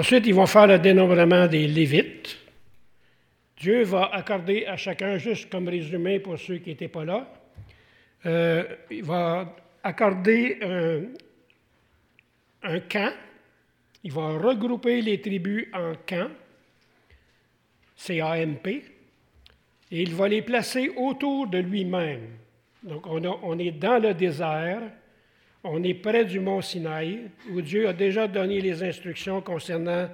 Ensuite, ils vont faire le dénombrement des Lévites. Dieu va accorder à chacun, juste comme résumé pour ceux qui n'étaient pas là, euh, il va accorder un, camp. Il va regrouper les tribus en camps, CAMP, et il va les placer autour de lui-même. Donc, on, on, est dans le désert, on est près du mont Sinaï, où Dieu a déjà donné les instructions concernant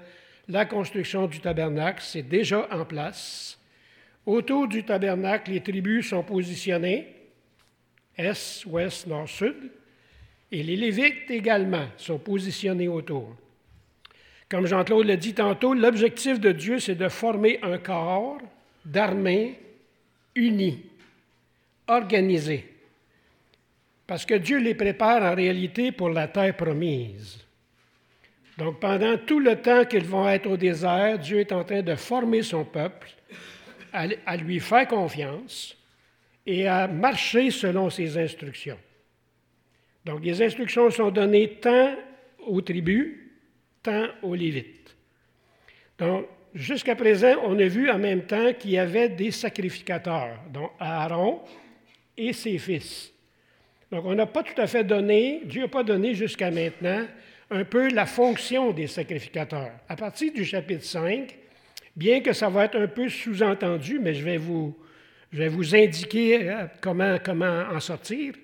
la construction du tabernacle. C'est déjà en place. Autour du tabernacle, les tribus sont positionnées, est, ouest, nord, sud, et les Lévites également sont positionnés autour. Comme Jean-Claude l'a dit tantôt, l'objectif de Dieu, c'est de former un corps d'armée uni, organisé. Parce que Dieu les prépare en réalité pour la terre promise. Donc pendant tout le temps qu'ils vont être au désert, Dieu est en train de former son peuple, à, lui faire confiance et à marcher selon ses instructions. Donc les instructions sont données tant aux tribus, tant aux Lévites. Donc jusqu'à présent, on a vu en même temps qu'il y avait des sacrificateurs, dont Aaron et ses fils. Donc, on n'a pas tout à fait donné, Dieu n'a pas donné jusqu'à maintenant un peu la fonction des sacrificateurs. À partir du chapitre 5, bien que ça va être un peu sous-entendu, mais je vais vous, indiquer euh, comment, en sortir,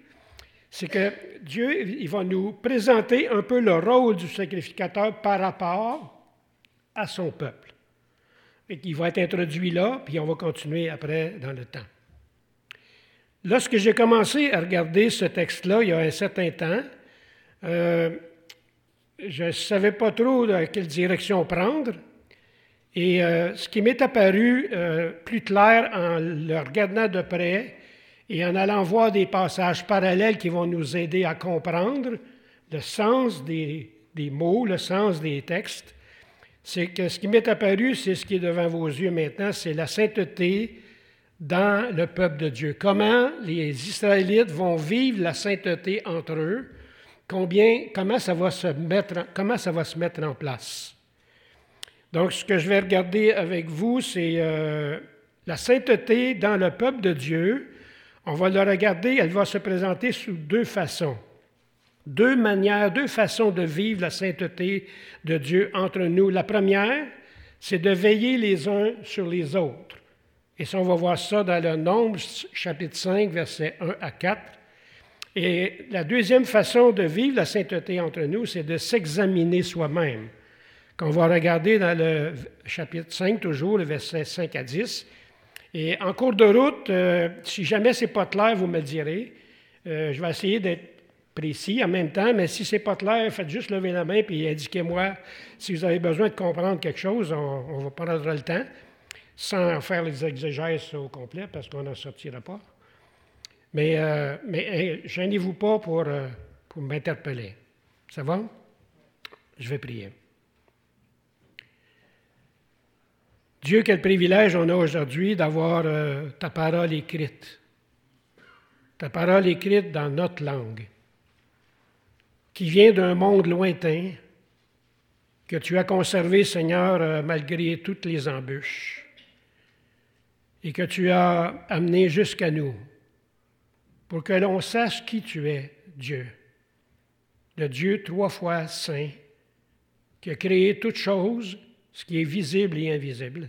c'est que Dieu il va nous présenter un peu le rôle du sacrificateur par rapport à son peuple. Et qui va être introduit là, puis on va continuer après dans le temps. Lorsque j'ai commencé à regarder ce texte-là, il y a un certain temps, euh, je ne savais pas trop dans quelle direction prendre. Et euh, ce qui m'est apparu euh, plus clair en le regardant de près et en allant voir des passages parallèles qui vont nous aider à comprendre le sens des, des mots, le sens des textes, c'est que ce qui m'est apparu, c'est ce qui est devant vos yeux maintenant, c'est la sainteté dans le peuple de Dieu. Comment les Israélites vont vivre la sainteté entre eux, combien, comment, ça va se mettre, en, comment ça va se mettre en place? Donc, ce que je vais regarder avec vous, c'est euh, la sainteté dans le peuple de Dieu. On va le regarder, elle va se présenter sous deux façons. Deux manières, deux façons de vivre la sainteté de Dieu entre nous. La première, c'est de veiller les uns sur les autres. Et ça, on va voir ça dans le Nombre, chapitre 5, versets 1 à 4. Et la deuxième façon de vivre la sainteté entre nous, c'est de s'examiner soi-même. Qu'on va regarder dans le chapitre 5, toujours, le verset 5 à 10. Et en cours de route, euh, si jamais ce n'est pas clair, vous me le direz. Euh, je vais essayer d'être précis en même temps, mais si ce n'est pas clair, faites juste lever la main et indiquez-moi si vous avez besoin de comprendre quelque chose, on, on va prendre le temps sans faire les exégèses au complet parce qu'on n'en sortira pas. Mais, euh, mais gênez-vous pas pour, euh, pour m'interpeller. Ça va? Je vais prier. Dieu, quel privilège on a aujourd'hui d'avoir euh, ta parole écrite. Ta parole écrite dans notre langue, qui vient d'un monde lointain, que tu as conservé, Seigneur, malgré toutes les embûches et que tu as amené jusqu'à nous pour que l'on sache qui tu es, Dieu, le Dieu trois fois saint, qui a créé toutes choses, ce qui est visible et invisible,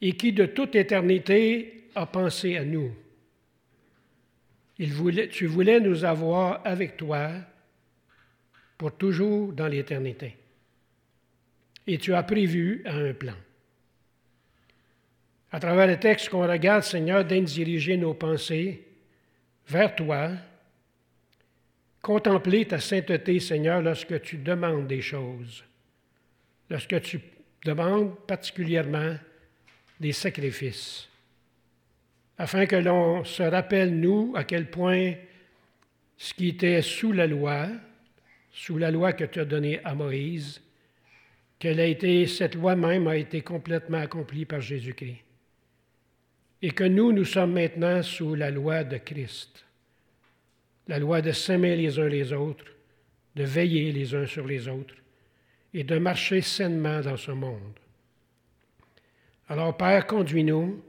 et qui de toute éternité a pensé à nous. Tu voulais nous avoir avec toi pour toujours dans l'éternité. Et tu as prévu un plan. À travers le texte qu'on regarde, Seigneur, d'indiriger nos pensées vers toi, contempler ta sainteté, Seigneur, lorsque tu demandes des choses, lorsque tu demandes particulièrement des sacrifices, afin que l'on se rappelle, nous, à quel point ce qui était sous la loi, sous la loi que tu as donnée à Moïse, qu'elle a été, cette loi même a été complètement accomplie par Jésus-Christ et que nous, nous sommes maintenant sous la loi de Christ, la loi de s'aimer les uns les autres, de veiller les uns sur les autres, et de marcher sainement dans ce monde. Alors, Père, conduis-nous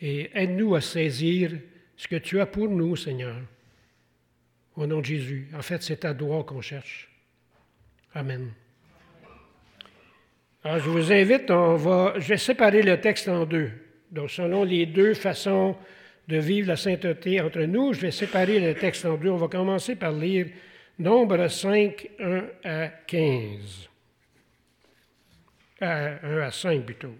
et aide-nous à saisir ce que tu as pour nous, Seigneur. Au nom de Jésus. En fait, c'est ta droit qu'on cherche. Amen. Alors, je vous invite, on va, je vais séparer le texte en deux. Donc, selon les deux façons de vivre la sainteté entre nous, je vais séparer le texte en deux. On va commencer par lire Nombre 5, 1 à 15. 1 à 5 plutôt.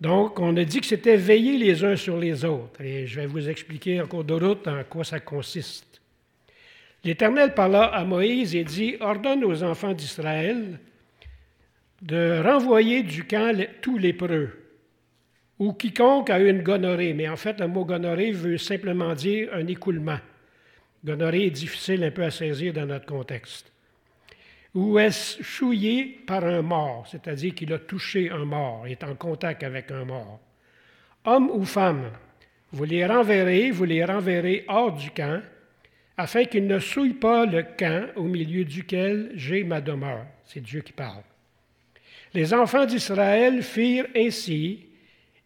Donc, on a dit que c'était veiller les uns sur les autres. Et je vais vous expliquer en cours de route en quoi ça consiste. L'Éternel parla à Moïse et dit Ordonne aux enfants d'Israël de renvoyer du camp les lépreux, ou quiconque a une gonorrhée. Mais en fait, le mot gonorrhée veut simplement dire un écoulement. Gonorrhée est difficile un peu à saisir dans notre contexte ou est-ce souillé par un mort, c'est-à-dire qu'il a touché un mort, est en contact avec un mort? Homme ou femme, vous les renverrez, vous les renverrez hors du camp, afin qu'ils ne souillent pas le camp au milieu duquel j'ai ma demeure. C'est Dieu qui parle. Les enfants d'Israël firent ainsi,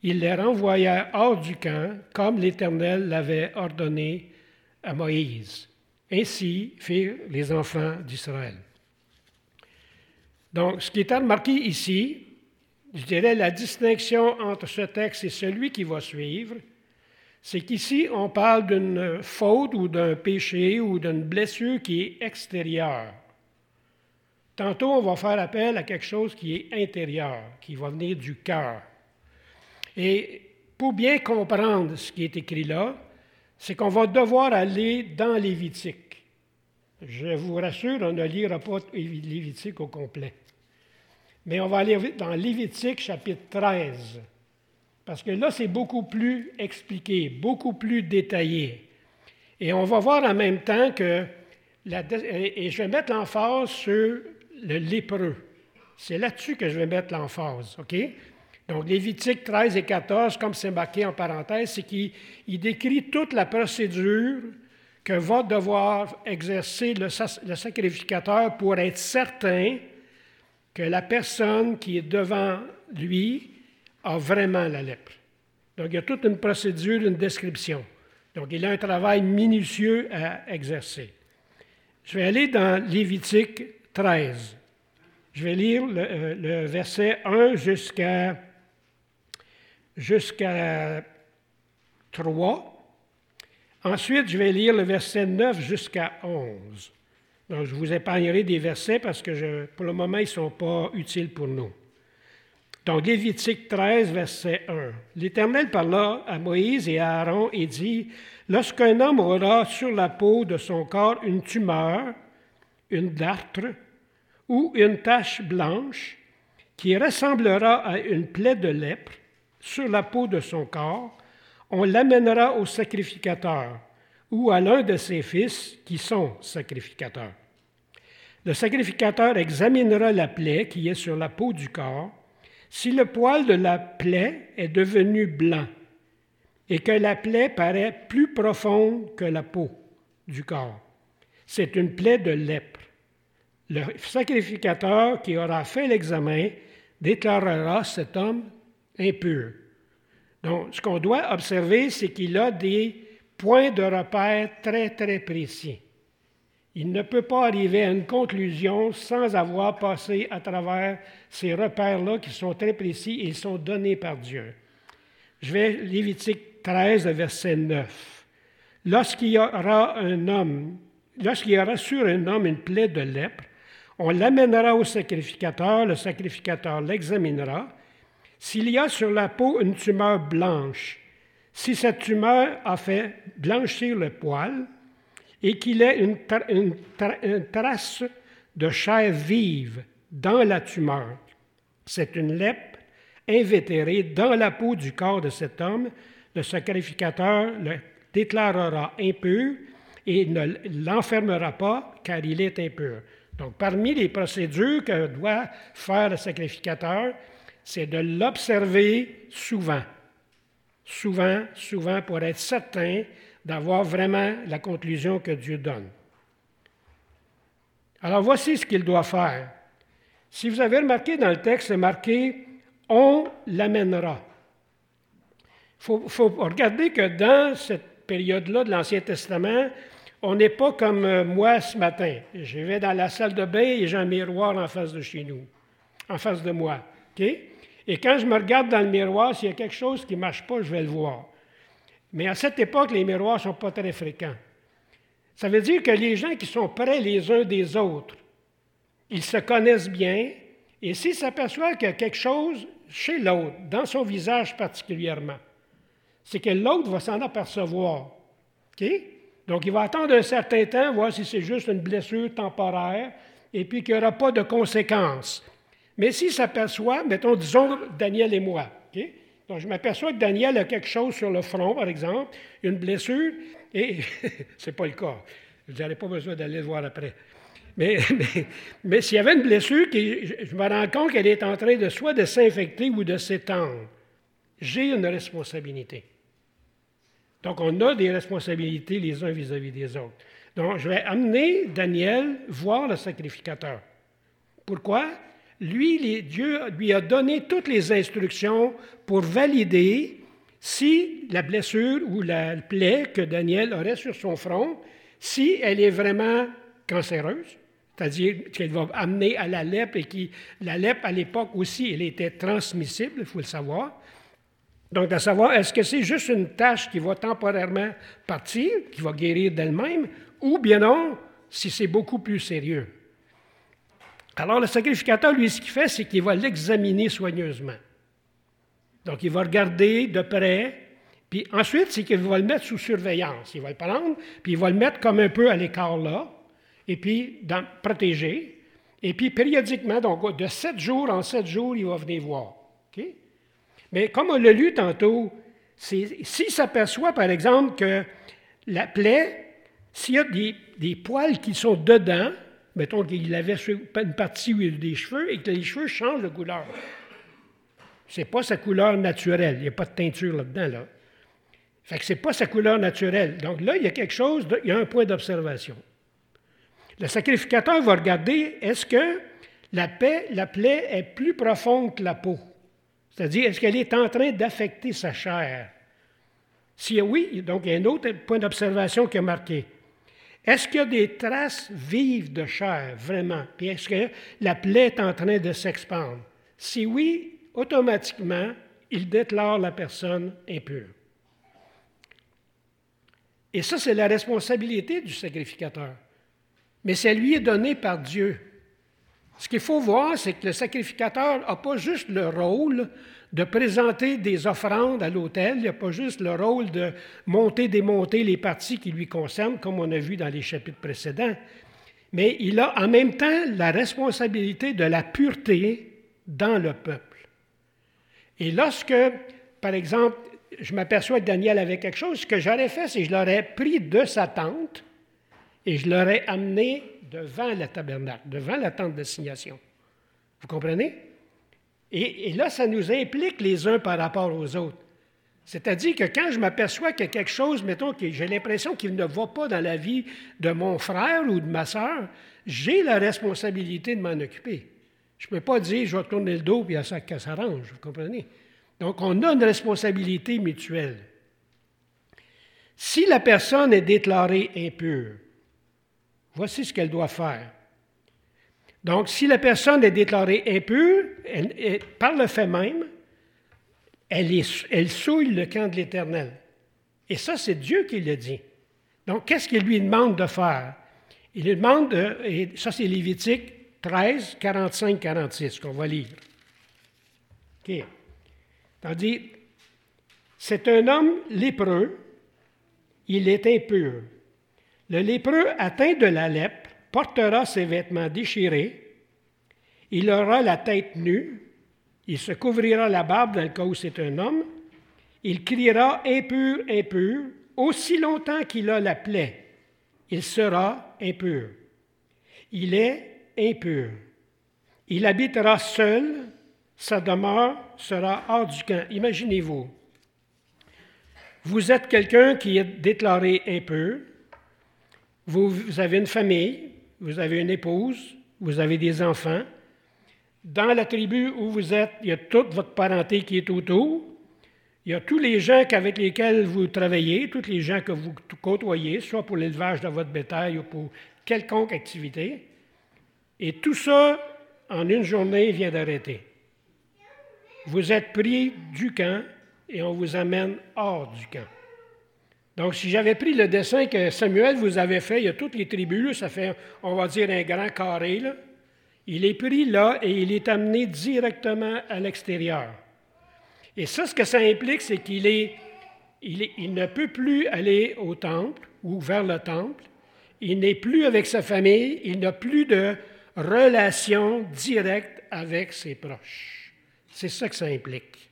ils les renvoyèrent hors du camp, comme l'Éternel l'avait ordonné à Moïse. Ainsi firent les enfants d'Israël. Donc, ce qui est à remarquer ici, je dirais la distinction entre ce texte et celui qui va suivre, c'est qu'ici, on parle d'une faute ou d'un péché ou d'une blessure qui est extérieure. Tantôt, on va faire appel à quelque chose qui est intérieur, qui va venir du cœur. Et pour bien comprendre ce qui est écrit là, c'est qu'on va devoir aller dans Lévitique. Je vous rassure, on ne lira pas Lévitique au complet. Mais on va aller dans Lévitique chapitre 13, parce que là, c'est beaucoup plus expliqué, beaucoup plus détaillé. Et on va voir en même temps que, et je vais mettre l'emphase sur le lépreux. C'est là-dessus que je vais mettre l'emphase, OK? Donc, Lévitique 13 et 14, comme c'est marqué en parenthèse, c'est qu'il décrit toute la procédure que va devoir exercer le sacrificateur pour être certain que la personne qui est devant lui a vraiment la lèpre. Donc, il y a toute une procédure, une description. Donc, il a un travail minutieux à exercer. Je vais aller dans Lévitique 13. Je vais lire le, euh, verset 1 jusqu'à jusqu'à 3. Ensuite, je vais lire le verset 9 jusqu'à 11. Donc, je vous épargnerai des versets parce que pour le moment, ils ne sont pas utiles pour nous. Donc, Lévitique 13, verset 1. L'Éternel parla à Moïse et à Aaron et dit Lorsqu'un homme aura sur la peau de son corps une tumeur, une dartre ou une tache blanche qui ressemblera à une plaie de lèpre sur la peau de son corps, on l'amènera au sacrificateur ou à l'un de ses fils qui sont sacrificateurs. Le sacrificateur examinera la plaie qui est sur la peau du corps. Si le poil de la plaie est devenu blanc et que la plaie paraît plus profonde que la peau du corps, c'est une plaie de lèpre. Le sacrificateur qui aura fait l'examen déclarera cet homme impur. Donc, ce qu'on doit observer, c'est qu'il a des points de repère très, très précis. Il ne peut pas arriver à une conclusion sans avoir passé à travers ces repères-là qui sont très précis et sont donnés par Dieu. Je vais Lévitique 13, verset 9. Lorsqu'il y aura un homme, lorsqu'il y aura sur un homme une plaie de lèpre, on l'amènera au sacrificateur, le sacrificateur l'examinera. S'il y a sur la peau une tumeur blanche, si cette tumeur a fait blanchir le poil, et qu'il ait une, trace de chair vive dans la tumeur. C'est une lèpre invétérée dans la peau du corps de cet homme. Le sacrificateur le déclarera impur et ne l'enfermera pas car il est impur. Donc, parmi les procédures que doit faire le sacrificateur, c'est de l'observer souvent. Souvent, souvent, pour être certain d'avoir vraiment la conclusion que Dieu donne. Alors voici ce qu'il doit faire. Si vous avez remarqué dans le texte, c'est marqué On l'amènera. Il faut, regarder que dans cette période-là de l'Ancien Testament, on n'est pas comme euh, moi ce matin. Je vais dans la salle de bain et j'ai un miroir en face de chez nous, en face de moi. Et quand je me regarde dans le miroir, s'il y a quelque chose qui ne marche pas, je vais le voir. Mais à cette époque, les miroirs ne sont pas très fréquents. Ça veut dire que les gens qui sont près les uns des autres, ils se connaissent bien, et s'ils s'aperçoivent qu'il y a quelque chose chez l'autre, dans son visage particulièrement, c'est que l'autre va s'en apercevoir. Donc, il va attendre un certain temps, voir si c'est juste une blessure temporaire, et puis qu'il n'y aura pas de conséquences. Mais s'il s'aperçoit, mettons, disons Daniel et moi, donc je m'aperçois que Daniel a quelque chose sur le front, par exemple, une blessure, et ce n'est pas le cas. Vous n'avez pas besoin d'aller le voir après. Mais, mais, s'il y avait une blessure, qui, je me rends compte qu'elle est en train de soit de s'infecter ou de s'étendre, j'ai une responsabilité. Donc, on a des responsabilités les uns vis-à-vis des autres. Donc, je vais amener Daniel voir le sacrificateur. Pourquoi? Lui, Dieu lui a donné toutes les instructions pour valider si la blessure ou la plaie que Daniel aurait sur son front, si elle est vraiment cancéreuse, c'est-à-dire qu'elle va amener à la lèpre et que la lèpre à l'époque aussi, elle était transmissible, il faut le savoir. Donc, de savoir, est-ce que c'est juste une tâche qui va temporairement partir, qui va guérir d'elle-même, ou bien non, si c'est beaucoup plus sérieux? Alors, le sacrificateur, lui, ce qu'il fait, c'est qu'il va l'examiner soigneusement. Donc, il va regarder de près, puis ensuite, c'est qu'il va le mettre sous surveillance. Il va le prendre, puis il va le mettre comme un peu à l'écart là, et puis dans, protégé. Et puis, périodiquement, donc de sept jours en sept jours, il va venir voir. Mais comme on l'a lu tantôt, s'il s'aperçoit, par exemple, que la plaie, s'il y a des, poils qui sont dedans, mettons qu'il avait une partie où il a des cheveux et que les cheveux changent de couleur. Ce n'est pas sa couleur naturelle. Il n'y a pas de teinture là-dedans. Là. Fait que ce n'est pas sa couleur naturelle. Donc là, il y a quelque chose, il y a un point d'observation. Le sacrificateur va regarder est-ce que la plaie est plus profonde que la peau? C'est-à-dire, est-ce qu'elle est en train d'affecter sa chair? Si oui, donc il y a un autre point d'observation qui est marqué. Est-ce qu'il y a des traces vives de chair, vraiment? Puis est-ce que la plaie est en train de s'expandre? Si oui, automatiquement, il déclare la personne impure. Et ça, c'est la responsabilité du sacrificateur. Mais ça lui est donné par Dieu. Ce qu'il faut voir, c'est que le sacrificateur n'a pas juste le rôle de présenter des offrandes à l'autel, il n'a pas juste le rôle de monter, démonter les parties qui lui concernent, comme on a vu dans les chapitres précédents, mais il a en même temps la responsabilité de la pureté dans le peuple. Et lorsque, par exemple, je m'aperçois que Daniel avait quelque chose, ce que j'aurais fait, c'est que je l'aurais pris de sa tente et je l'aurais amené devant le tabernacle, devant la tente d'assignation. Vous comprenez? Et, là, ça nous implique les uns par rapport aux autres. C'est-à-dire que quand je m'aperçois qu'il y a quelque chose, mettons, que j'ai l'impression qu'il ne va pas dans la vie de mon frère ou de ma sœur, j'ai la responsabilité de m'en occuper. Je ne peux pas dire je vais tourner le dos et ça ça s'arrange, vous comprenez? Donc, on a une responsabilité mutuelle. Si la personne est déclarée impure, voici ce qu'elle doit faire. Donc, si la personne est déclarée impure, par le fait même, elle, souille le camp de l'Éternel. Et ça, c'est Dieu qui le dit. Donc, qu'est-ce qu'il lui demande de faire? Il lui demande, et ça c'est Lévitique 13, 45, 46 qu'on va lire. OK. Tandis, c'est un homme lépreux, il est impur. Le lépreux atteint de la lèpre portera ses vêtements déchirés, il aura la tête nue, il se couvrira la barbe dans le cas où c'est un homme, il criera impur, impur, aussi longtemps qu'il a la plaie, il sera impur. Il est impur. Il habitera seul. Sa demeure sera hors du camp. Imaginez-vous, vous êtes quelqu'un qui est déclaré impur, vous, avez une famille, vous avez une épouse, vous avez des enfants. Dans la tribu où vous êtes, il y a toute votre parenté qui est autour. Il y a tous les gens avec lesquels vous travaillez, tous les gens que vous côtoyez, soit pour l'élevage de votre bétail ou pour quelconque activité. Et tout ça, en une journée, vient d'arrêter. Vous êtes pris du camp et on vous amène hors du camp. Donc, si j'avais pris le dessin que Samuel vous avait fait, il y a toutes les tribus, ça fait, on va dire, un grand carré, là. Il est pris là et il est amené directement à l'extérieur. Et ça, ce que ça implique, c'est qu'il est, il, il ne peut plus aller au temple ou vers le temple. Il n'est plus avec sa famille. Il n'a plus de relation directe avec ses proches. C'est ça que ça implique.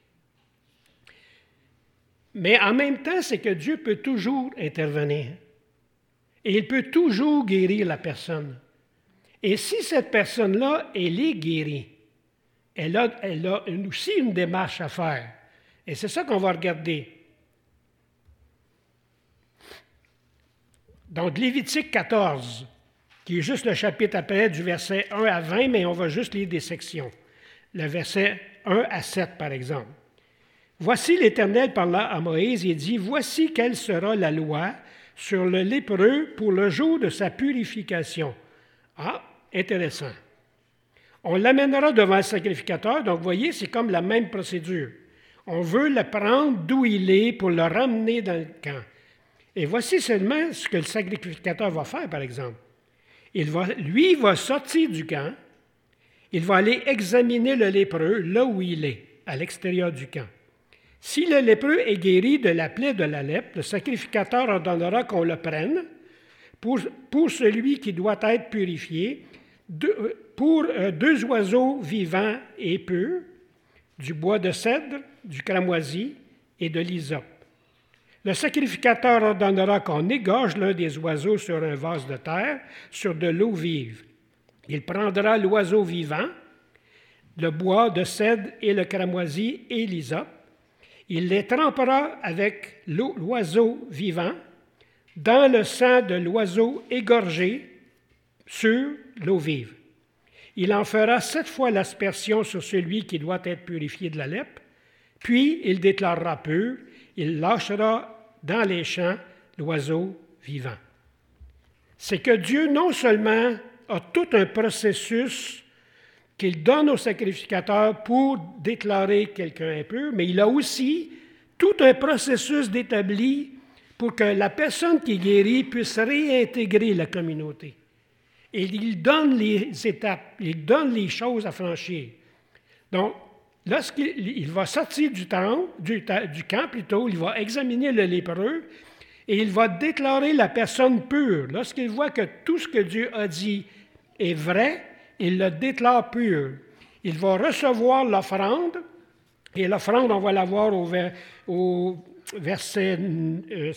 Mais en même temps, c'est que Dieu peut toujours intervenir. Et il peut toujours guérir la personne. Et si cette personne-là, elle est guérie, elle a, aussi une démarche à faire. Et c'est ça qu'on va regarder. Donc, Lévitique 14, qui est juste le chapitre après du verset 1 à 20, mais on va juste lire des sections. Le verset 1 à 7, par exemple. Voici l'Éternel parla à Moïse et dit, Voici quelle sera la loi sur le lépreux pour le jour de sa purification. Ah, intéressant. On l'amènera devant le sacrificateur, donc voyez, c'est comme la même procédure. On veut le prendre d'où il est pour le ramener dans le camp. Et voici seulement ce que le sacrificateur va faire, par exemple. Il va, lui va sortir du camp, il va aller examiner le lépreux là où il est, à l'extérieur du camp. Si le lépreux est guéri de la plaie de la lèpre, le sacrificateur ordonnera qu'on le prenne pour, celui qui doit être purifié, euh, pour euh, deux oiseaux vivants et purs, du bois de cèdre, du cramoisi et de l'hysope. Le sacrificateur ordonnera qu'on égorge l'un des oiseaux sur un vase de terre, sur de l'eau vive. Il prendra l'oiseau vivant, le bois de cèdre et le cramoisi et l'hysope, il les trempera avec l'oiseau vivant dans le sang de l'oiseau égorgé sur l'eau vive. Il en fera sept fois l'aspersion sur celui qui doit être purifié de la lèpre, puis il déclarera pur, il lâchera dans les champs l'oiseau vivant. C'est que Dieu non seulement a tout un processus qu'il donne au sacrificateur pour déclarer quelqu'un impur, mais il a aussi tout un processus d'établi pour que la personne qui est guérie puisse réintégrer la communauté. Et il donne les étapes, il donne les choses à franchir. Donc, lorsqu'il va sortir du, temps, du, du camp, plutôt, il va examiner le lépreux et il va déclarer la personne pure. Lorsqu'il voit que tout ce que Dieu a dit est vrai, il le déclare pur. Il va recevoir l'offrande, et l'offrande, on va la voir au, verset 8. Euh,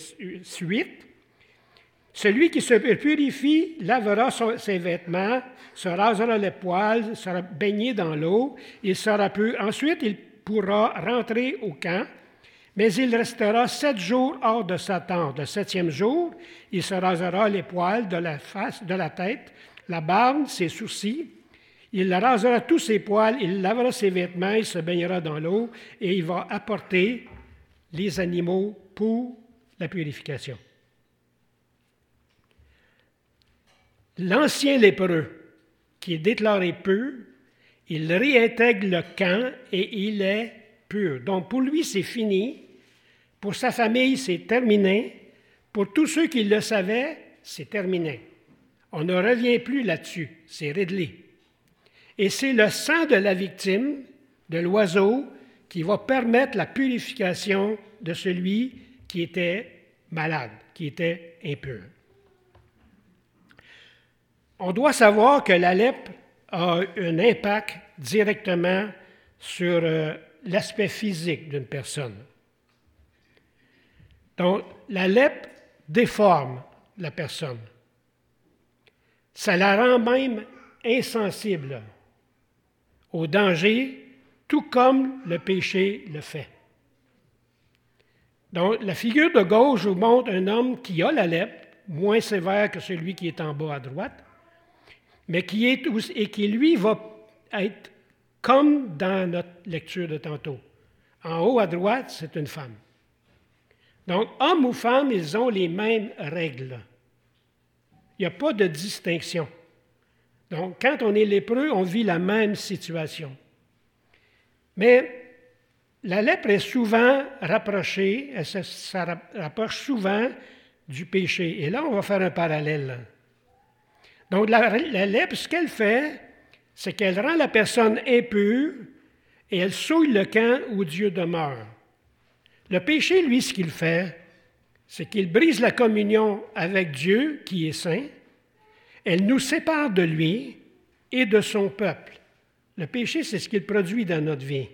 Celui qui se purifie lavera ses vêtements, se rasera les poils, sera baigné dans l'eau, il sera pur. Ensuite, il pourra rentrer au camp, mais il restera sept jours hors de sa tente. Le septième jour, il se rasera les poils de la face, de la tête, la barbe, ses sourcils. Il rasera tous ses poils, il lavera ses vêtements, il se baignera dans l'eau et il va apporter les animaux pour la purification. L'ancien lépreux, qui est déclaré pur, il réintègre le camp et il est pur. Donc pour lui, c'est fini. Pour sa famille, c'est terminé. Pour tous ceux qui le savaient, c'est terminé. On ne revient plus là-dessus, c'est réglé. Et c'est le sang de la victime, de l'oiseau, qui va permettre la purification de celui qui était malade, qui était impur. On doit savoir que la lèpre a un impact directement sur euh, l'aspect physique d'une personne. Donc, la lèpre déforme la personne. Ça la rend même insensible au danger, tout comme le péché le fait. Donc, la figure de gauche vous montre un homme qui a la lèpre, moins sévère que celui qui est en bas à droite. mais qui est et qui lui va être comme dans notre lecture de tantôt. En haut à droite, c'est une femme. Donc, homme ou femme, ils ont les mêmes règles. Il n'y a pas de distinction. Donc, quand on est lépreux, on vit la même situation. Mais la lèpre est souvent rapprochée, elle se, rapproche souvent du péché. Et là, on va faire un parallèle. Donc, la, la lèpre, ce qu'elle fait, c'est qu'elle rend la personne impure et elle souille le camp où Dieu demeure. Le péché, lui, ce qu'il fait, c'est qu'il brise la communion avec Dieu qui est saint. Elle nous sépare de lui et de son peuple. Le péché, c'est ce qu'il produit dans notre vie.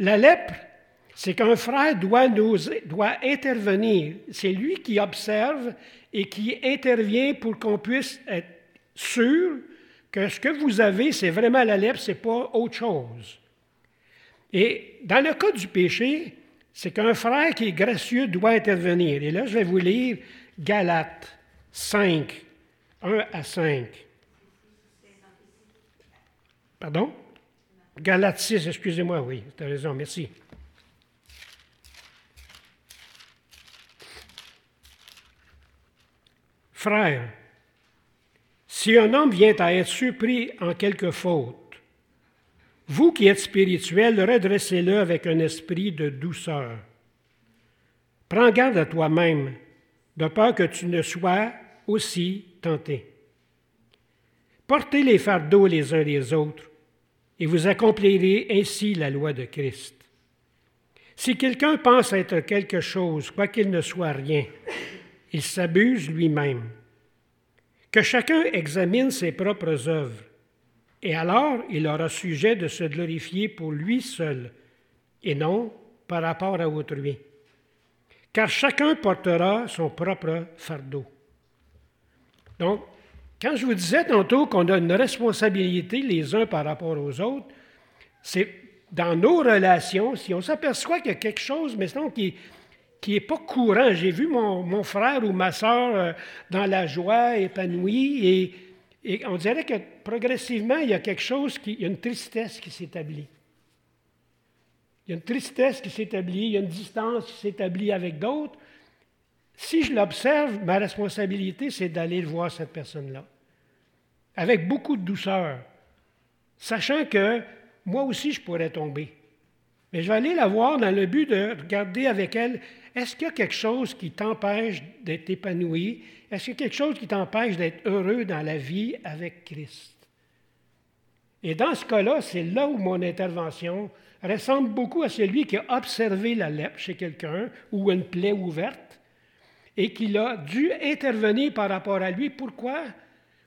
La lèpre, c'est qu'un frère doit, intervenir. C'est lui qui observe et qui intervient pour qu'on puisse être sûr que ce que vous avez, c'est vraiment la lèpre, ce n'est pas autre chose. Et dans le cas du péché, c'est qu'un frère qui est gracieux doit intervenir. Et là, je vais vous lire Galates 5, 1 à 5. Pardon? Galates 6, excusez-moi, oui, tu as raison, merci. Frère, si un homme vient à être surpris en quelque faute, vous qui êtes spirituel, redressez-le avec un esprit de douceur. Prends garde à toi-même, de peur que tu ne sois aussi tenté. Portez les fardeaux les uns les autres, et vous accomplirez ainsi la loi de Christ. Si quelqu'un pense être quelque chose, quoiqu'il ne soit rien, il s'abuse lui-même. Que chacun examine ses propres œuvres et alors il aura sujet de se glorifier pour lui seul, et non par rapport à autrui. Car chacun portera son propre fardeau. Donc, quand je vous disais tantôt qu'on a une responsabilité les uns par rapport aux autres, c'est dans nos relations, si on s'aperçoit qu'il y a quelque chose, mais sinon qui n'est pas courant. J'ai vu mon, mon, frère ou ma soeur euh, dans la joie, épanoui, et et on dirait que progressivement, il y a quelque chose, qui, il y a une tristesse qui s'établit. Il y a une tristesse qui s'établit, il y a une distance qui s'établit avec d'autres. Si je l'observe, ma responsabilité, c'est d'aller voir cette personne-là, avec beaucoup de douceur, sachant que moi aussi, je pourrais tomber. Mais je vais aller la voir dans le but de regarder avec elle, est-ce qu'il y a quelque chose qui t'empêche d'être épanoui? Est-ce qu'il y a quelque chose qui t'empêche d'être heureux dans la vie avec Christ? Et dans ce cas-là, c'est là où mon intervention ressemble beaucoup à celui qui a observé la lèpre chez quelqu'un ou une plaie ouverte et qu'il a dû intervenir par rapport à lui. Pourquoi?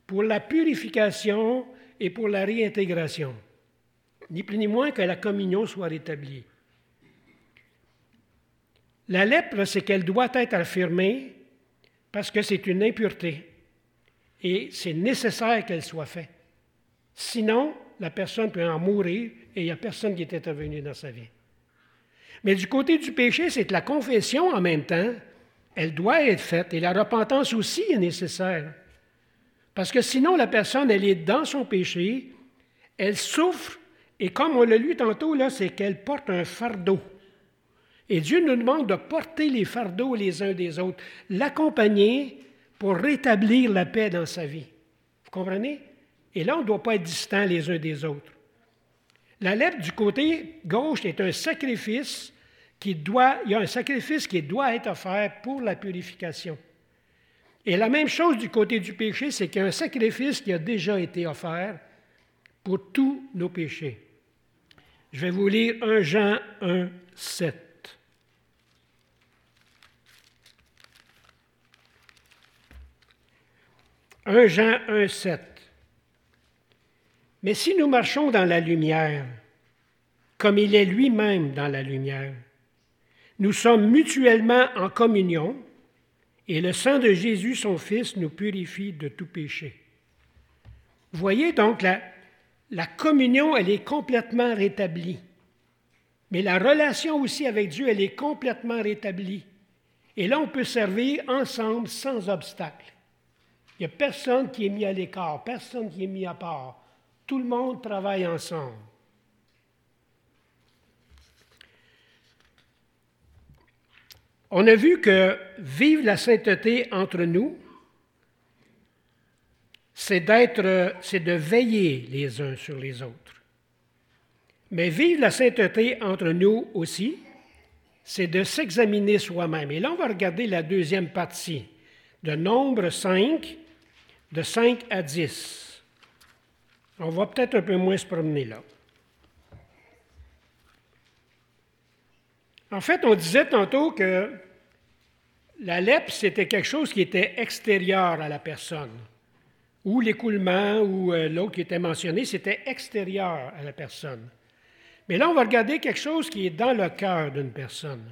Pour la purification et pour la réintégration ni plus ni moins que la communion soit rétablie. La lèpre, c'est qu'elle doit être affirmée parce que c'est une impureté et c'est nécessaire qu'elle soit faite. Sinon, la personne peut en mourir et il n'y a personne qui est intervenu dans sa vie. Mais du côté du péché, c'est que la confession en même temps, elle doit être faite et la repentance aussi est nécessaire. Parce que sinon, la personne, elle est dans son péché, elle souffre et comme on l'a lu tantôt, là, c'est qu'elle porte un fardeau. Et Dieu nous demande de porter les fardeaux les uns des autres, l'accompagner pour rétablir la paix dans sa vie. Vous comprenez? Et là, on ne doit pas être distants les uns des autres. La lettre du côté gauche est un sacrifice qui doit, il y a un sacrifice qui doit être offert pour la purification. Et la même chose du côté du péché, c'est qu'il y a un sacrifice qui a déjà été offert pour tous nos péchés. Je vais vous lire 1 Jean 1, 7. « 1 Jean 1, 7. Mais si nous marchons dans la lumière, comme il est lui-même dans la lumière, nous sommes mutuellement en communion et le sang de Jésus, son Fils, nous purifie de tout péché. Voyez donc la, la communion, elle est complètement rétablie. Mais la relation aussi avec Dieu, elle est complètement rétablie. Et là, on peut servir ensemble sans obstacle. Il n'y a personne qui est mis à l'écart, personne qui est mis à part. Tout le monde travaille ensemble. On a vu que vivre la sainteté entre nous, c'est d'être, c'est de veiller les uns sur les autres. Mais vivre la sainteté entre nous aussi, c'est de s'examiner soi-même. Et là, on va regarder la deuxième partie de Nombre 5, de 5 à 10. On va peut-être un peu moins se promener là. En fait, on disait tantôt que la lèpre, c'était quelque chose qui était extérieur à la personne. Ou l'écoulement, ou euh, l'autre qui était mentionné, c'était extérieur à la personne. Mais là, on va regarder quelque chose qui est dans le cœur d'une personne.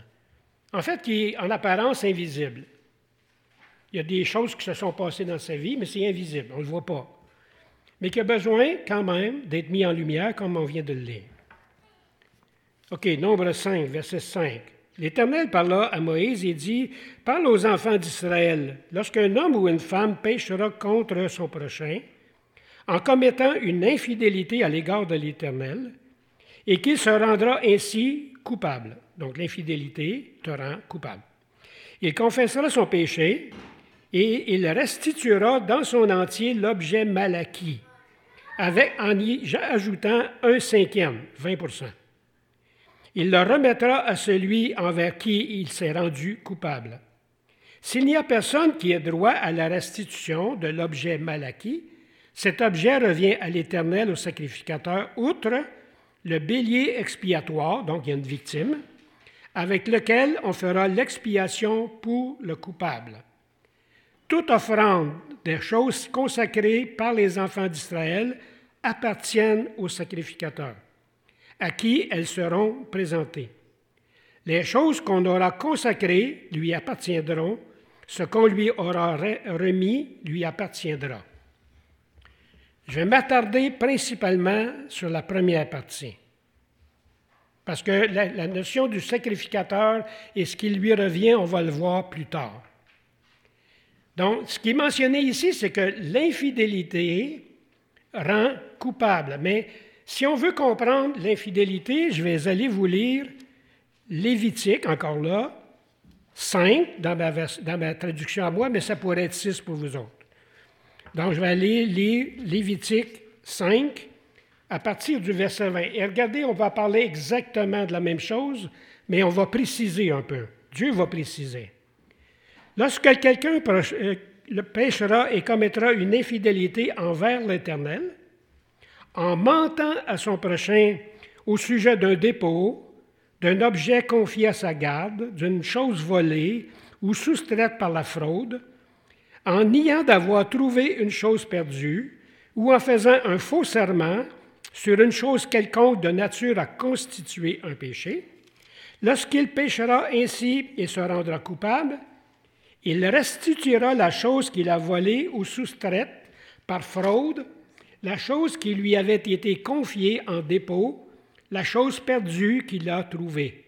En fait, qui est en apparence invisible. Il y a des choses qui se sont passées dans sa vie, mais c'est invisible, on ne le voit pas. Mais qui a besoin quand même d'être mis en lumière, comme on vient de le lire. OK, nombre 5, verset 5. L'Éternel parla à Moïse et dit Parle aux enfants d'Israël, lorsqu'un homme ou une femme péchera contre son prochain, en commettant une infidélité à l'égard de l'Éternel, et qu'il se rendra ainsi coupable. Donc l'infidélité te rend coupable. Il confessera son péché et il restituera dans son entier l'objet mal acquis, avec, en y ajoutant un cinquième, 20 Il le remettra à celui envers qui il s'est rendu coupable. S'il n'y a personne qui ait droit à la restitution de l'objet mal acquis, cet objet revient à l'Éternel au sacrificateur, outre le bélier expiatoire, donc il y a une victime, avec lequel on fera l'expiation pour le coupable. Toute offrande des choses consacrées par les enfants d'Israël appartiennent au sacrificateur, à qui elles seront présentées. Les choses qu'on aura consacrées lui appartiendront, ce qu'on lui aura remis lui appartiendra. Je vais m'attarder principalement sur la première partie. Parce que la, notion du sacrificateur et ce qui lui revient, on va le voir plus tard. Donc, ce qui est mentionné ici, c'est que l'infidélité rend coupable. Mais si on veut comprendre l'infidélité, je vais aller vous lire Lévitique, encore là, 5 dans ma, dans ma traduction à moi, mais ça pourrait être 6 pour vous autres. Donc, je vais aller lire Lévitique 5, à partir du verset 20. Et regardez, on va parler exactement de la même chose, mais on va préciser un peu. Dieu va préciser. Lorsque quelqu'un euh, péchera et commettra une infidélité envers l'Éternel, en mentant à son prochain au sujet d'un dépôt, d'un objet confié à sa garde, d'une chose volée ou soustraite par la fraude, en niant d'avoir trouvé une chose perdue, ou en faisant un faux serment sur une chose quelconque de nature à constituer un péché, lorsqu'il péchera ainsi et se rendra coupable, il restituera la chose qu'il a volée ou soustraite par fraude, la chose qui lui avait été confiée en dépôt, la chose perdue qu'il a trouvée,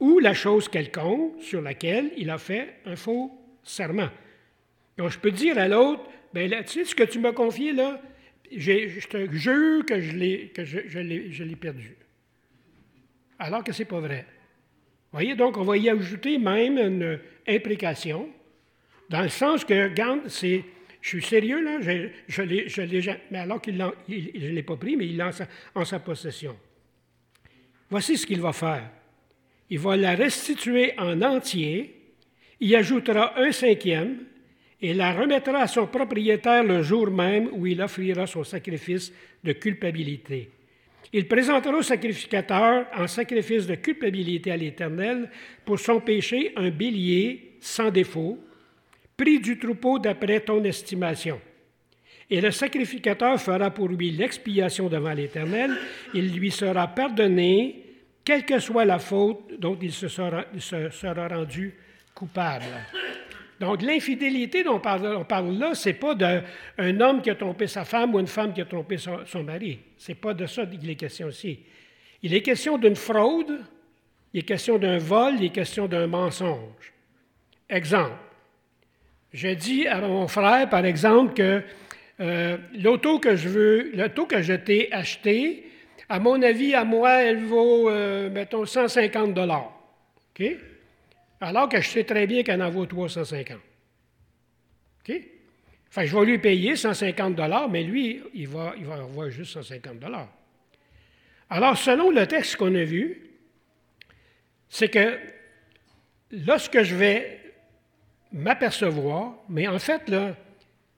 ou la chose quelconque sur laquelle il a fait un faux serment. Donc je peux dire à l'autre, ben tu sais ce que tu m'as confié là, je te jure que je l'ai, que je, l'ai, perdu. Alors que ce n'est pas vrai. Voyez, donc on va y ajouter même une imprécation, dans le sens que, regarde, c'est, je suis sérieux, là, je, mais alors qu'il ne l'ai pas pris, mais il l'a en sa possession. Voici ce qu'il va faire. Il va la restituer en entier, il ajoutera un cinquième, et la remettra à son propriétaire le jour même où il offrira son sacrifice de culpabilité. Il présentera au sacrificateur en sacrifice de culpabilité à l'Éternel pour son péché un bélier sans défaut, pris du troupeau d'après ton estimation. Et le sacrificateur fera pour lui l'expiation devant l'Éternel, il lui sera pardonné, quelle que soit la faute dont il se sera, se sera rendu coupable. Donc, l'infidélité dont on parle, là, ce n'est pas d'un homme qui a trompé sa femme ou une femme qui a trompé son, mari. Ce n'est pas de ça qu'il est question ici. Il est question d'une fraude, il est question d'un vol, il est question d'un mensonge. Exemple, Je dis à mon frère, par exemple, que euh, l'auto que je veux, l'auto que je t'ai acheté, à mon avis, à moi, elle vaut, euh, mettons, 150 dollars. OK? Alors que je sais très bien qu'elle en vaut 350. OK? Enfin, je vais lui payer 150 dollars, mais lui, il va, il va avoir juste 150 dollars. Alors, selon le texte qu'on a vu, c'est que lorsque je vais m'apercevoir, mais en fait, là,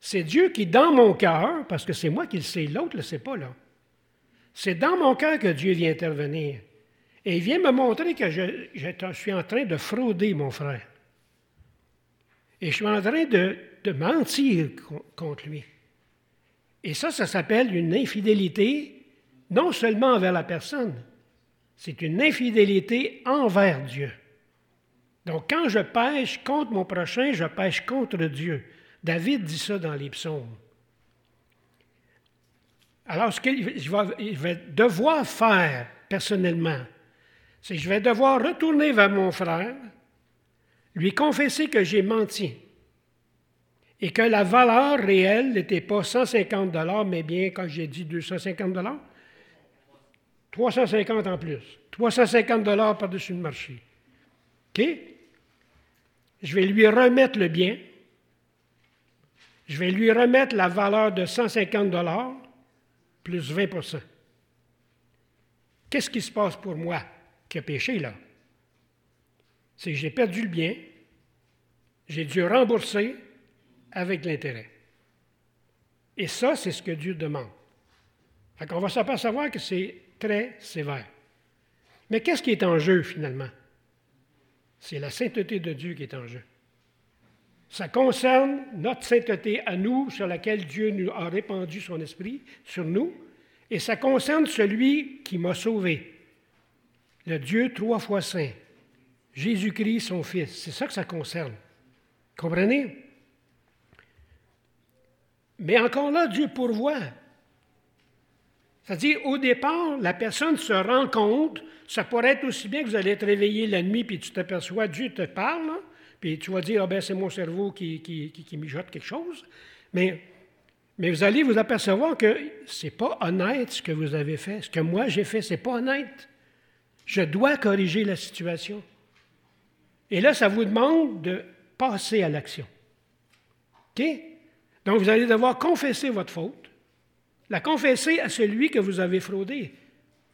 c'est Dieu qui, dans mon cœur, parce que c'est moi qui le sais, l'autre ne le sait pas, là. C'est dans mon cœur que Dieu vient intervenir. Et il vient me montrer que je, suis en train de frauder mon frère. Et je suis en train de mentir contre lui. Et ça, ça s'appelle une infidélité, non seulement envers la personne, c'est une infidélité envers Dieu. Donc, quand je pêche contre mon prochain, je pêche contre Dieu. David dit ça dans les psaumes. Alors, ce que je vais devoir faire personnellement, c'est que je vais devoir retourner vers mon frère, lui confesser que j'ai menti et que la valeur réelle n'était pas 150 mais bien, quand j'ai dit 250 350 en plus. 350 par-dessus le marché. OK? Je vais lui remettre le bien. Je vais lui remettre la valeur de 150 plus 20% Qu'est-ce qui se passe pour moi qui a péché là? C'est que j'ai perdu le bien, j'ai dû rembourser avec l'intérêt. Et ça, c'est ce que Dieu demande. Fait qu'on va s'apercevoir que c'est très sévère. Mais qu'est-ce qui est en jeu finalement? C'est la sainteté de Dieu qui est en jeu. Ça concerne notre sainteté à nous, sur laquelle Dieu nous a répandu son esprit, sur nous, et ça concerne celui qui m'a sauvé, le Dieu trois fois saint, Jésus-Christ, son Fils. C'est ça que ça concerne. Comprenez? Mais encore là, Dieu pourvoit. C'est-à-dire, au départ, la personne se rend compte, ça pourrait être aussi bien que vous allez être réveillé la nuit, puis tu t'aperçois, Dieu te parle, puis tu vas dire, ah ben c'est mon cerveau qui, qui, qui, mijote quelque chose. Mais, mais vous allez vous apercevoir que ce n'est pas honnête ce que vous avez fait. Ce que moi j'ai fait, ce n'est pas honnête. Je dois corriger la situation. Et là, ça vous demande de passer à l'action. OK? Donc, vous allez devoir confesser votre faute, la confesser à celui que vous avez fraudé.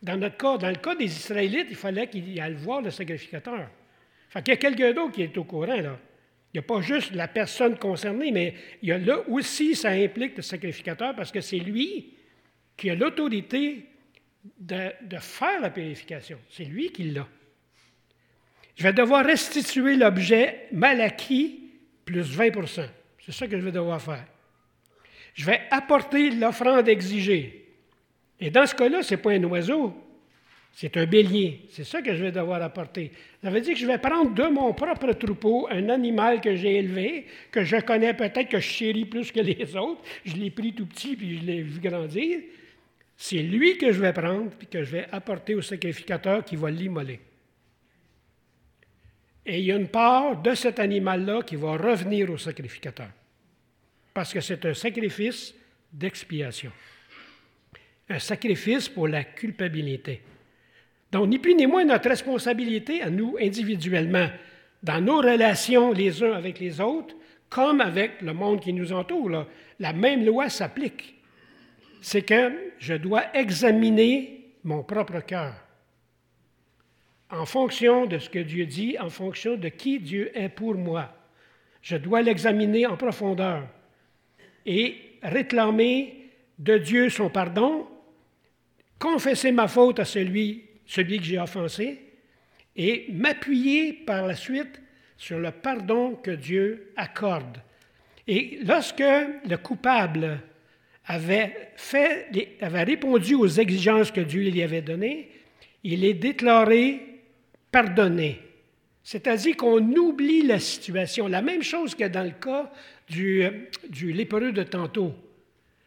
Dans notre cas, dans le cas des Israélites, il fallait qu'il aille voir le sacrificateur. Fait y a quelqu'un d'autre qui est au courant, là. Il n'y a pas juste la personne concernée, mais il y a là aussi, ça implique le sacrificateur parce que c'est lui qui a l'autorité de, de, faire la purification. C'est lui qui l'a. Je vais devoir restituer l'objet mal acquis plus 20% C'est ça que je vais devoir faire je vais apporter l'offrande exigée. Et dans ce cas-là, ce n'est pas un oiseau, c'est un bélier. C'est ça que je vais devoir apporter. Ça veut dire que je vais prendre de mon propre troupeau un animal que j'ai élevé, que je connais peut-être, que je chéris plus que les autres. Je l'ai pris tout petit, puis je l'ai vu grandir. C'est lui que je vais prendre, puis que je vais apporter au sacrificateur qui va l'immoler. Et il y a une part de cet animal-là qui va revenir au sacrificateur parce que c'est un sacrifice d'expiation, un sacrifice pour la culpabilité. Donc, ni plus ni moins notre responsabilité à nous individuellement, dans nos relations les uns avec les autres, comme avec le monde qui nous entoure. La même loi s'applique. C'est que je dois examiner mon propre cœur en fonction de ce que Dieu dit, en fonction de qui Dieu est pour moi. Je dois l'examiner en profondeur et réclamer de Dieu son pardon, confesser ma faute à celui, celui que j'ai offensé, et m'appuyer par la suite sur le pardon que Dieu accorde. Et lorsque le coupable avait, fait, avait répondu aux exigences que Dieu lui avait données, il est déclaré pardonné. C'est-à-dire qu'on oublie la situation. La même chose que dans le cas du, du lépreux de tantôt.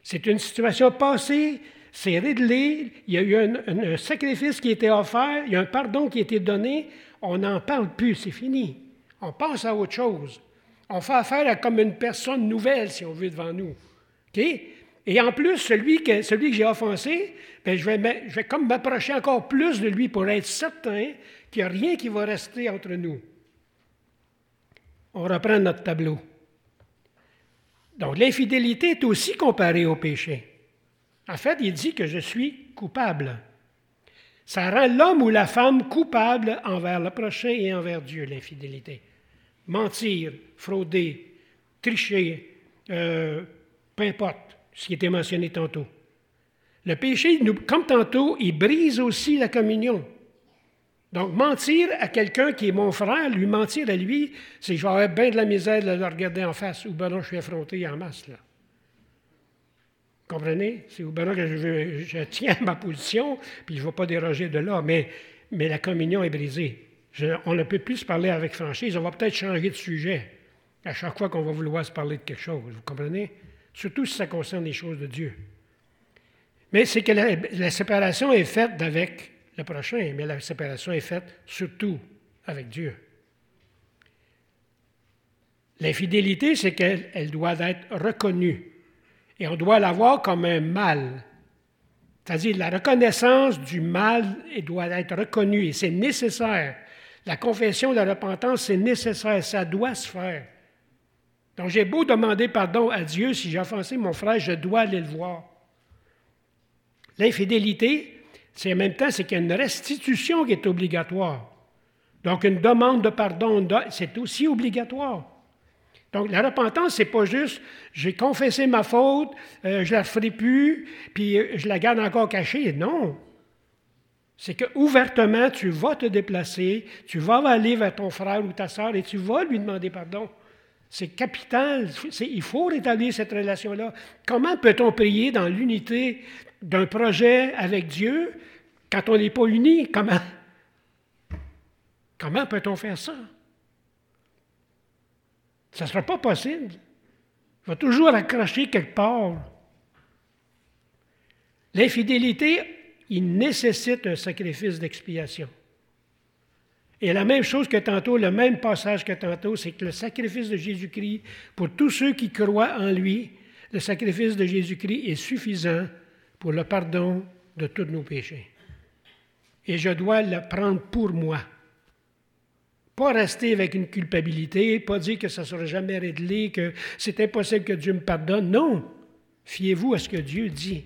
C'est une situation passée, c'est réglé, il y a eu un, sacrifice qui a été offert, il y a un pardon qui a été donné, on n'en parle plus, c'est fini. On passe à autre chose. On fait affaire à comme une personne nouvelle, si on veut, devant nous. Et en plus, celui que, celui que j'ai offensé, ben, je, vais, je vais comme m'approcher encore plus de lui pour être certain qu'il n'y a rien qui va rester entre nous. On reprend notre tableau. Donc l'infidélité est aussi comparée au péché. En fait, il dit que je suis coupable. Ça rend l'homme ou la femme coupable envers le prochain et envers Dieu, l'infidélité. Mentir, frauder, tricher, euh, peu importe ce qui était mentionné tantôt. Le péché, comme tantôt, il brise aussi la communion. Donc, mentir à quelqu'un qui est mon frère, lui mentir à lui, c'est je vais avoir bien de la misère de le regarder en face, ou ben non, je suis affronté en masse. Là. Comprenez? C'est ou ben que je, tiens ma position, puis je ne vais pas déroger de là, mais, mais la communion est brisée. on ne peut plus se parler avec franchise, on va peut-être changer de sujet à chaque fois qu'on va vouloir se parler de quelque chose, vous comprenez? Surtout si ça concerne les choses de Dieu. Mais c'est que la, séparation est faite avec le prochain, mais la séparation est faite surtout avec Dieu. L'infidélité, c'est qu'elle doit être reconnue. Et on doit la voir comme un mal. C'est-à-dire la reconnaissance du mal doit être reconnue et c'est nécessaire. La confession, la repentance, c'est nécessaire, ça doit se faire. Donc j'ai beau demander pardon à Dieu si j'ai offensé mon frère, je dois aller le voir. L'infidélité, c'est en même temps, c'est qu'il y a une restitution qui est obligatoire. Donc, une demande de pardon, c'est aussi obligatoire. Donc, la repentance, c'est pas juste j'ai confessé ma faute, euh, je la ferai plus, puis euh, je la garde encore cachée. Non. C'est que ouvertement, tu vas te déplacer, tu vas aller vers ton frère ou ta soeur et tu vas lui demander pardon. C'est capital. il faut rétablir cette relation-là. Comment peut-on prier dans l'unité d'un projet avec Dieu quand on n'est pas unis? Comment? Comment peut-on faire ça? Ça ne sera pas possible. Il va toujours accrocher quelque part. L'infidélité, il nécessite un sacrifice d'expiation. Et la même chose que tantôt, le même passage que tantôt, c'est que le sacrifice de Jésus-Christ, pour tous ceux qui croient en lui, le sacrifice de Jésus-Christ est suffisant pour le pardon de tous nos péchés. Et je dois le prendre pour moi. Pas rester avec une culpabilité, pas dire que ça ne sera jamais réglé, que c'est impossible que Dieu me pardonne. Non. Fiez-vous à ce que Dieu dit.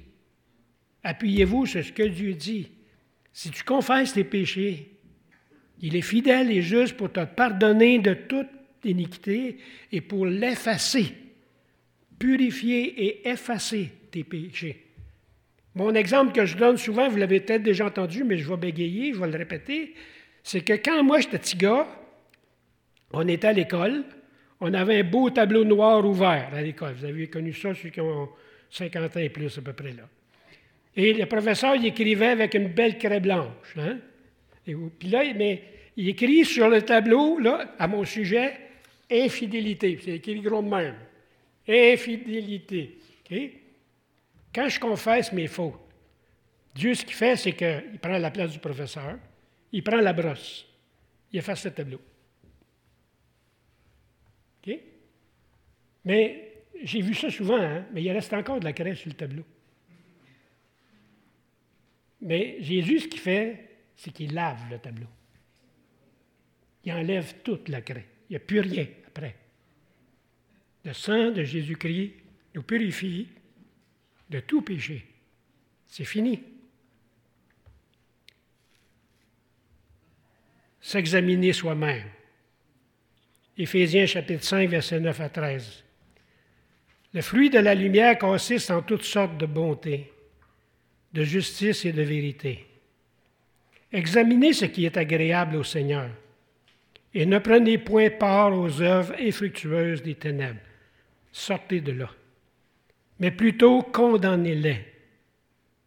Appuyez-vous sur ce que Dieu dit. Si tu confesses tes péchés, il est fidèle et juste pour te pardonner de toute iniquité et pour l'effacer, purifier et effacer tes péchés. Mon exemple que je donne souvent, vous l'avez peut-être déjà entendu, mais je vais bégayer, je vais le répéter, c'est que quand moi j'étais petit gars, on était à l'école, on avait un beau tableau noir ouvert à l'école. Vous avez connu ça, ceux qui ont 50 ans et plus à peu près là. Et le professeur, il écrivait avec une belle craie blanche. Hein? Et, puis là, mais il écrit sur le tableau, là, à mon sujet, infidélité. C'est écrit gros de même. Infidélité. Quand je confesse mes fautes, Dieu, ce qu'il fait, c'est qu'il prend la place du professeur, il prend la brosse, il efface le tableau. OK? Mais j'ai vu ça souvent, hein? mais il reste encore de la craie sur le tableau. Mais Jésus, ce qu'il fait, c'est qu'il lave le tableau. Il enlève toute la craie. Il n'y a plus rien après. Le sang de Jésus-Christ nous purifie de tout péché. C'est fini. S'examiner soi-même. Éphésiens chapitre 5, versets 9 à 13. Le fruit de la lumière consiste en toutes sortes de bonté, de justice et de vérité Examinez ce qui est agréable au Seigneur et ne prenez point part aux œuvres infructueuses des ténèbres. Sortez de là. Mais plutôt condamnez-les.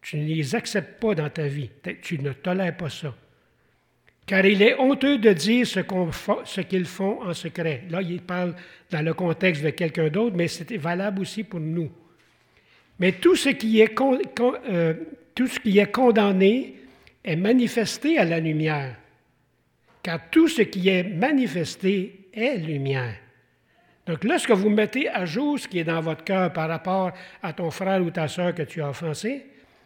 Tu ne les acceptes pas dans ta vie. Tu ne tolères pas ça. Car il est honteux de dire ce, qu'ils font en secret. Là, il parle dans le contexte de quelqu'un d'autre, mais c'est valable aussi pour nous. Mais tout ce qui est, euh, tout ce qui est condamné est manifesté à la lumière, car tout ce qui est manifesté est lumière. Donc, lorsque vous mettez à jour ce qui est dans votre cœur par rapport à ton frère ou ta sœur que tu as offensé,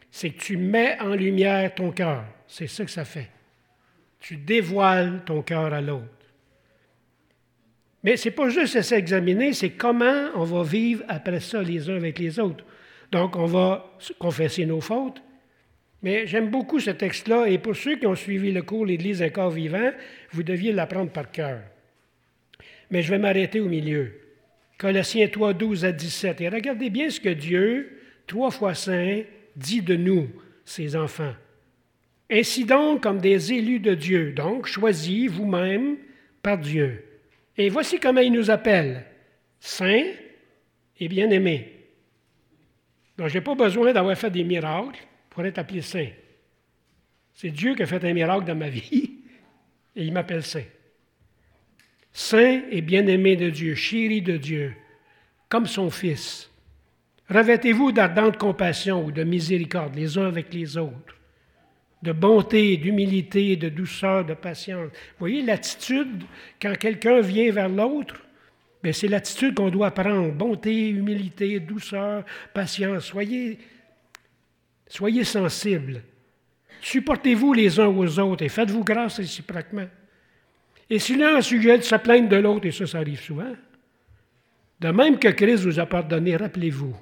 c'est que tu mets en lumière ton cœur. C'est ça que ça fait. Tu dévoiles ton cœur à l'autre. Mais ce n'est pas juste s'examiner, c'est comment on va vivre après ça les uns avec les autres. Donc, on va confesser nos fautes. Mais j'aime beaucoup ce texte-là, et pour ceux qui ont suivi le cours L'Église un corps vivant, vous deviez l'apprendre par cœur. Mais je vais m'arrêter au milieu. Colossiens 3, 12 à 17. Et regardez bien ce que Dieu, trois fois saint, dit de nous, ses enfants. Ainsi donc, comme des élus de Dieu, donc choisis vous-même par Dieu. Et voici comment il nous appelle, saints et bien-aimés. Donc, je n'ai pas besoin d'avoir fait des miracles pour être appelé saint. C'est Dieu qui a fait un miracle dans ma vie et il m'appelle saint. Saint et bien-aimé de Dieu, chéri de Dieu, comme son Fils. Revêtez-vous d'ardente compassion ou de miséricorde les uns avec les autres, de bonté, d'humilité, de douceur, de patience. Vous voyez l'attitude quand quelqu'un vient vers l'autre? Ben, c'est l'attitude qu'on doit prendre. Bonté, humilité, douceur, patience. Soyez, soyez sensibles. Supportez-vous les uns aux autres et faites-vous grâce réciproquement. Et si l'un sujet se plaindre de l'autre, et ça, ça arrive souvent, de même que Christ vous a pardonné, rappelez-vous.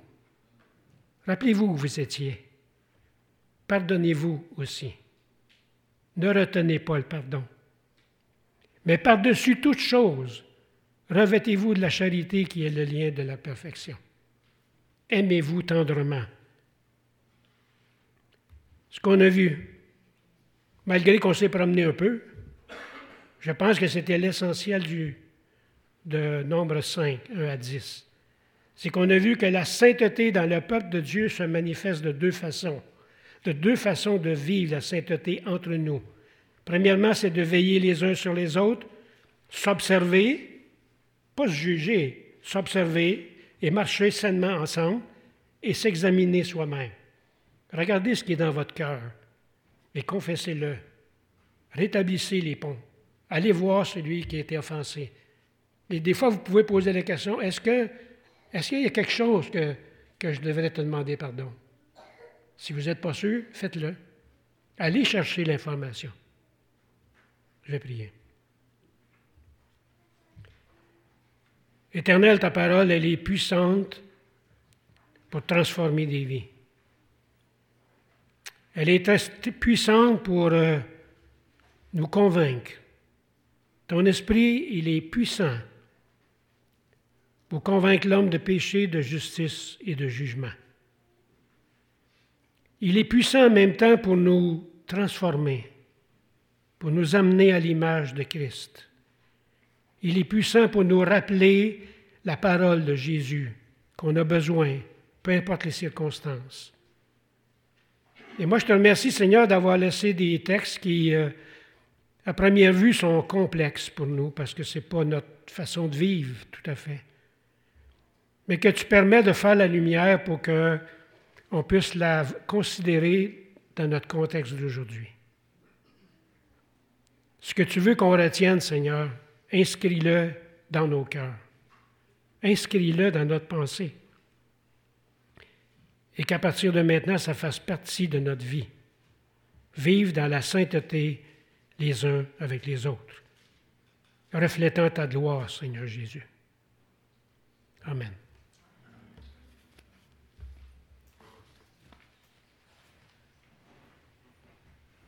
Rappelez-vous où vous étiez. Pardonnez-vous aussi. Ne retenez pas le pardon. Mais par-dessus toute chose, revêtez-vous de la charité qui est le lien de la perfection. Aimez-vous tendrement. Ce qu'on a vu, malgré qu'on s'est promené un peu, je pense que c'était l'essentiel du de nombre 5, 1 à 10. C'est qu'on a vu que la sainteté dans le peuple de Dieu se manifeste de deux façons, de deux façons de vivre la sainteté entre nous. Premièrement, c'est de veiller les uns sur les autres, s'observer, pas se juger, s'observer et marcher sainement ensemble et s'examiner soi-même. Regardez ce qui est dans votre cœur et confessez-le. Rétablissez les ponts. Allez voir celui qui a été offensé. Et des fois, vous pouvez poser la question, est-ce que est-ce qu'il y a quelque chose que, que je devrais te demander pardon? Si vous n'êtes pas sûr, faites-le. Allez chercher l'information. Je vais prier. Éternel, ta parole, elle est puissante pour transformer des vies. Elle est puissante pour euh, nous convaincre. Ton esprit, il est puissant pour convaincre l'homme de péché, de justice et de jugement. Il est puissant en même temps pour nous transformer, pour nous amener à l'image de Christ. Il est puissant pour nous rappeler la parole de Jésus qu'on a besoin, peu importe les circonstances. Et moi, je te remercie, Seigneur, d'avoir laissé des textes qui, euh, à première vue, sont complexes pour nous parce que ce n'est pas notre façon de vivre tout à fait. Mais que tu permets de faire la lumière pour qu'on puisse la considérer dans notre contexte d'aujourd'hui. Ce que tu veux qu'on retienne, Seigneur, inscris-le dans nos cœurs. Inscris-le dans notre pensée. Et qu'à partir de maintenant, ça fasse partie de notre vie. Vivre dans la sainteté les uns avec les autres, reflétant ta gloire, Seigneur Jésus. Amen.